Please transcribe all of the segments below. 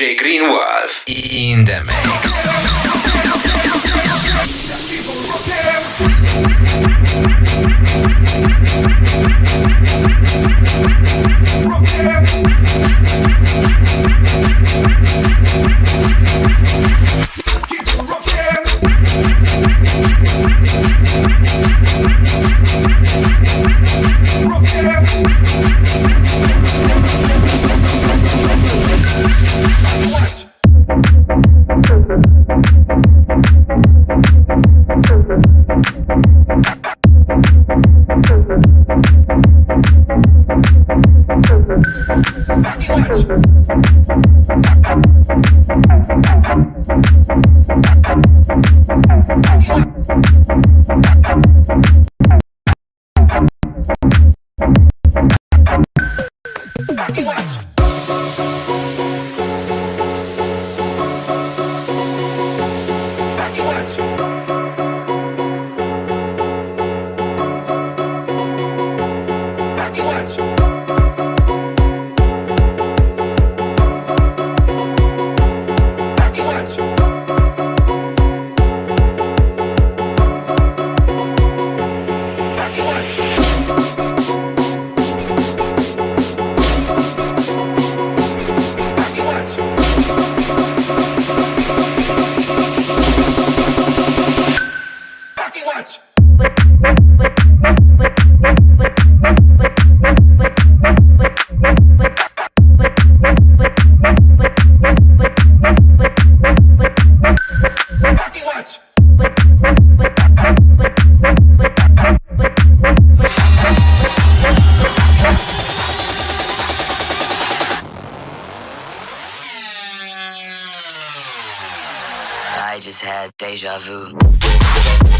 DJ Greenwolf in the mix. Thank you. I just had deja vu.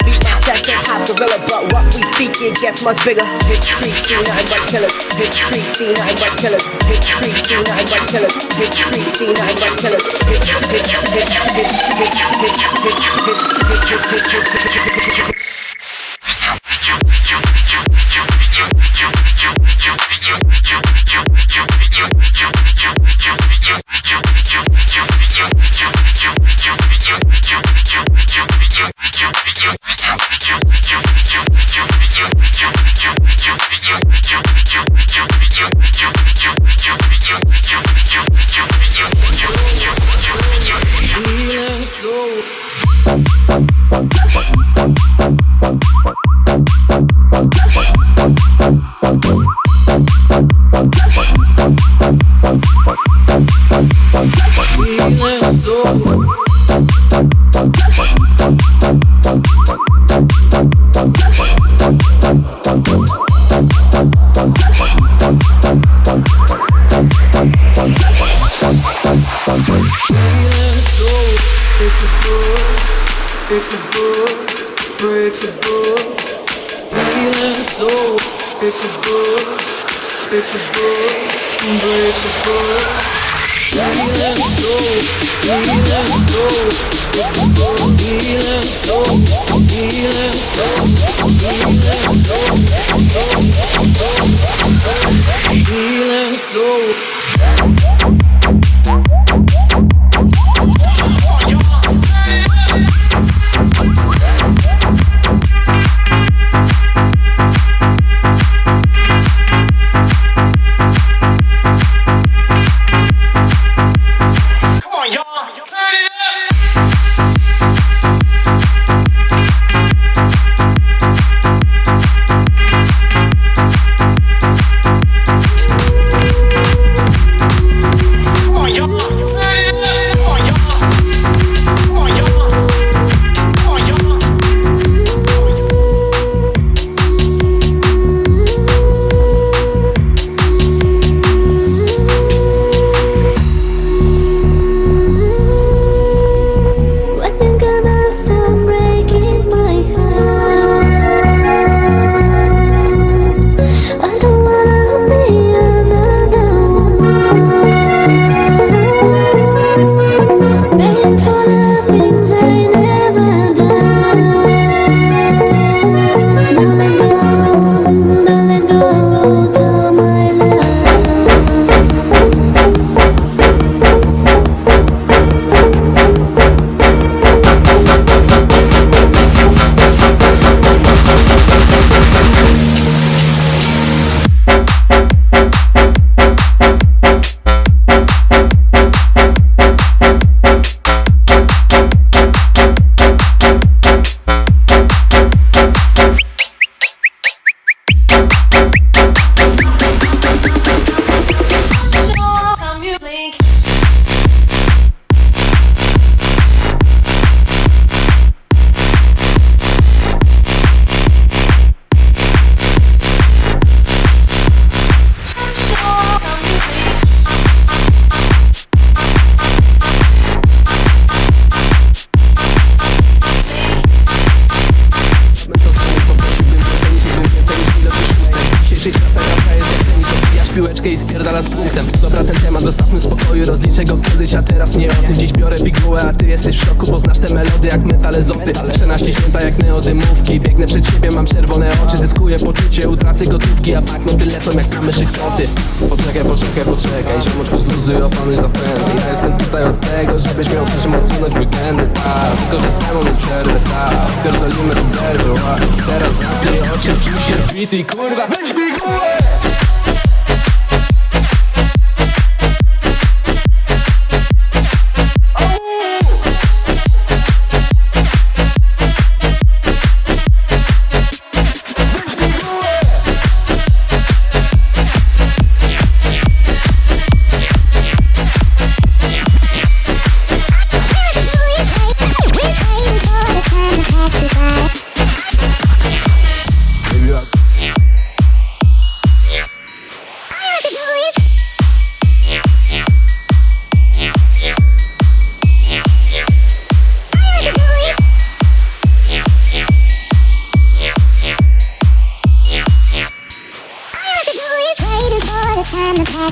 that's much bigger. This creep, see nothing but killers. Big creep, see nothing but killers. Big creep, see nothing but killers. Big creep, see nothing but killers. Bitch, bitch, bitch, bitch, bitch, bitch, bitch, bitch, bitch, bitch, bitch, bitch, bitch, bitch, bitch, bitch, bitch, bitch, Ty, poczekaj, poczekaj, poczekaj Ziomoczku zluzuj, opanuj zapędy Ja jestem tutaj od tego, żebyś miał przy czym odpłynąć weekendy Tak, korzystaj moment przerwy, tak Pierdolimy do derby, Teraz zamknij oczy, czuj się bity Kurwa, weź mi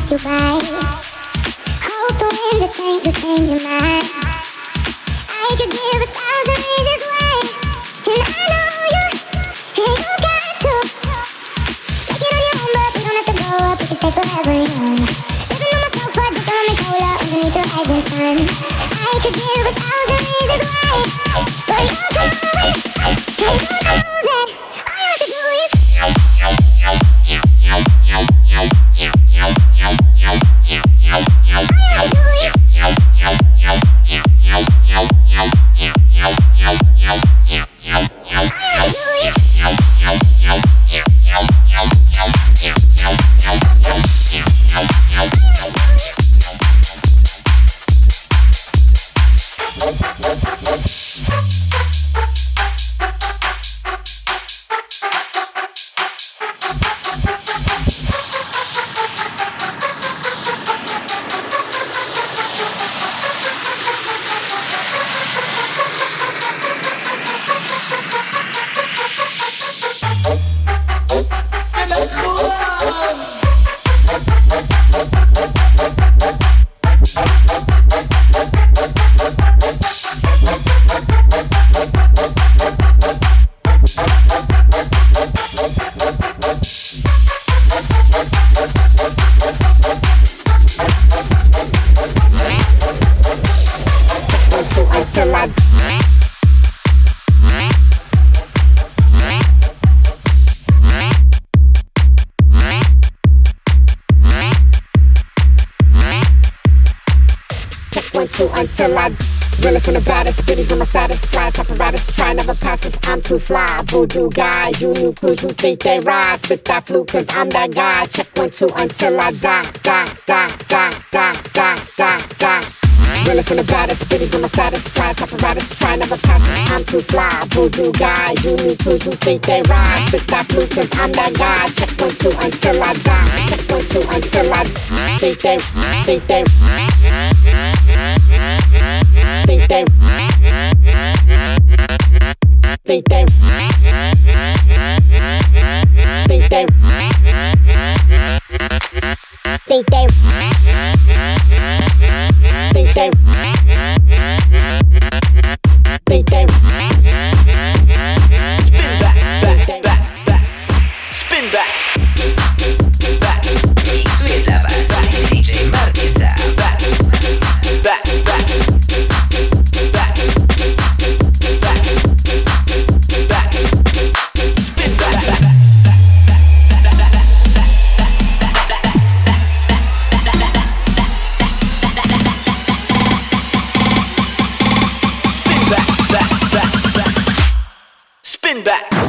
pass you by. Hope the winds of change will change your mind. I could give a thousand reasons why, and I know you, and you got to. Make it on your own, but we don't have to grow up. We can stay forever young. Living on my sofa, drinking rum and cola underneath the rising sun. I could give a thousand reasons why, One, two, until I Realest and the baddest, biddies on my status, flies apparatus, try never passes, I'm too fly, voodoo guy, you new crews who think they rise, spit that flu, cause I'm that guy, check one, two, until I die, die, die, die, die, die, die, die. Realest and the baddest, biddies on my status, flies. Apparatus, try never passes, I'm too fly, voodoo guy, you new crews who think they rise, spit that flu, cause I'm that guy, check one, two, until I die, check one, two, until I think they, think they, think they, think they, think they, think they, think they, say. Spin back.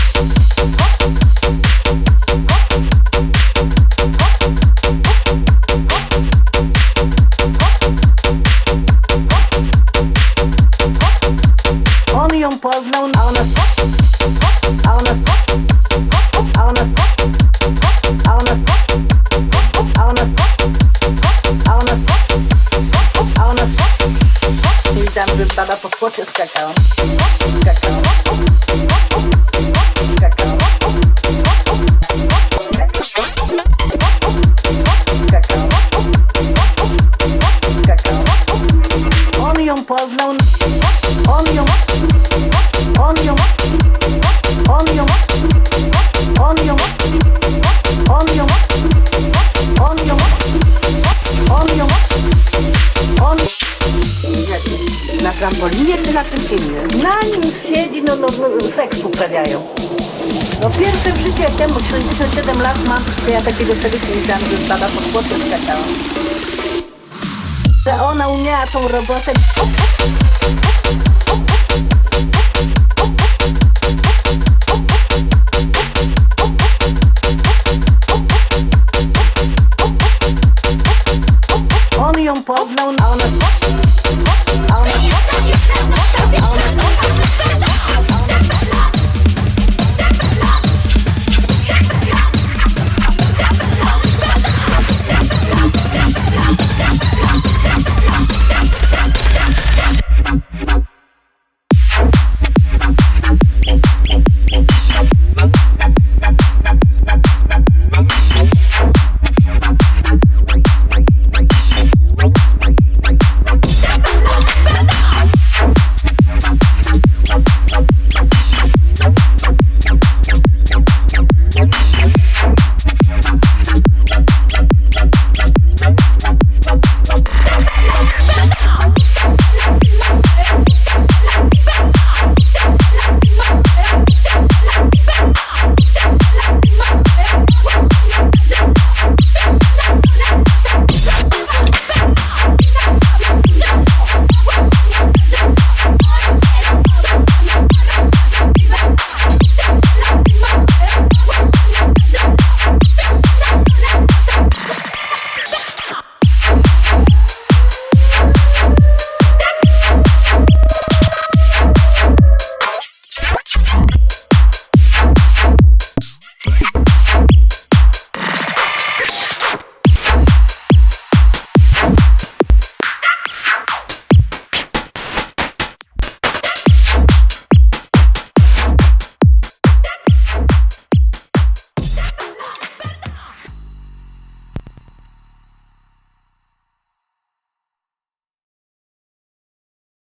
what is that down? Takiego czegoś nie widziałam, że baba pod płotem skakała. Że ona umiała tą robotę.